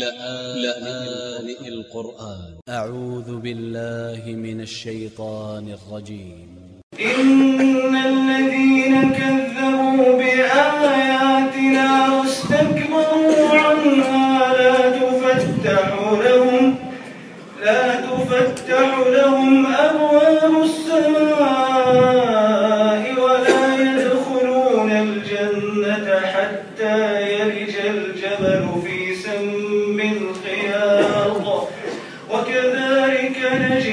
لآن القرآن. أ ع و ذ ب ا ل ل ه من ا ل ش ي ط ا ن ا ل ج ي م إن الذين كذبوا بآياتنا واستكبروا عنها لا تفتح لهم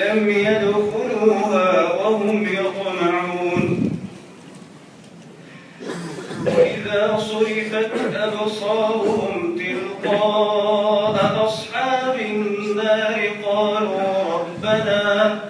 لم يدخلوها وهم يطمعون. وإذا صرفت أبصارهم تلقاء أصحاب النار قالوا ربنا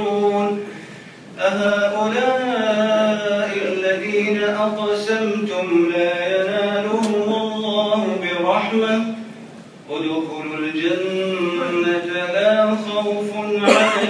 تستكبرون أهؤلاء الذين أقسمتم لا ينالهم الله برحمة ادخلوا الجنة لا خوف عليكم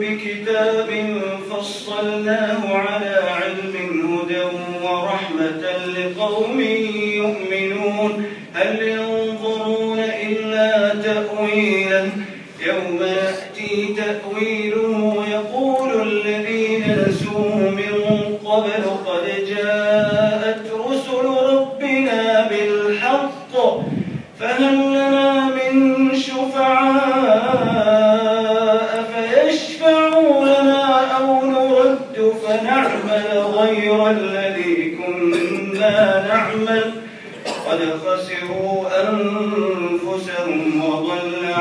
بكتاب فصلناه على علم هدى ورحمة لقوم يؤمنون. هل ينظرون إلا تأويلا؟ يوم يأتي تأويله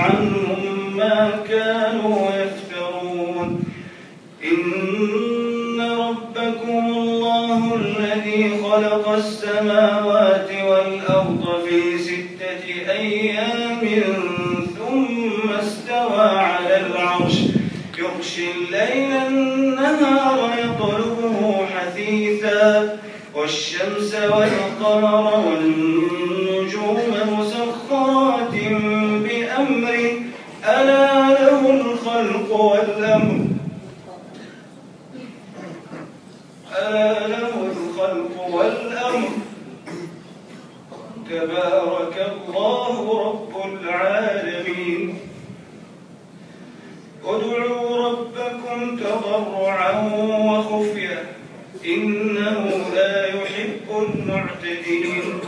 عنهم ما كانوا يفترون. إن ربكم الله الذي خلق السماوات والأرض في ستة أيام ثم استوى على العرش. يغشي الليل النهار يطلبه حثيثا. والشمس والقمر والنجوم تبارك الله رب العالمين. ادعوا ربكم تضرعا وخفيا. إنه لا يحب المعتدين.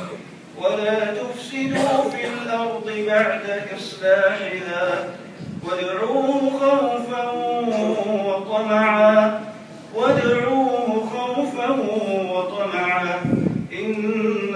ولا تفسدوا في الأرض بعد إصلاحها. وادعوه خوفا وطمعا وادعوه خوفا وطمعا إن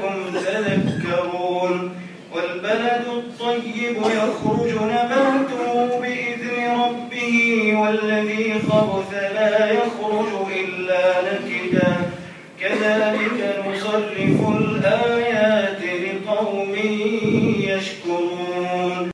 con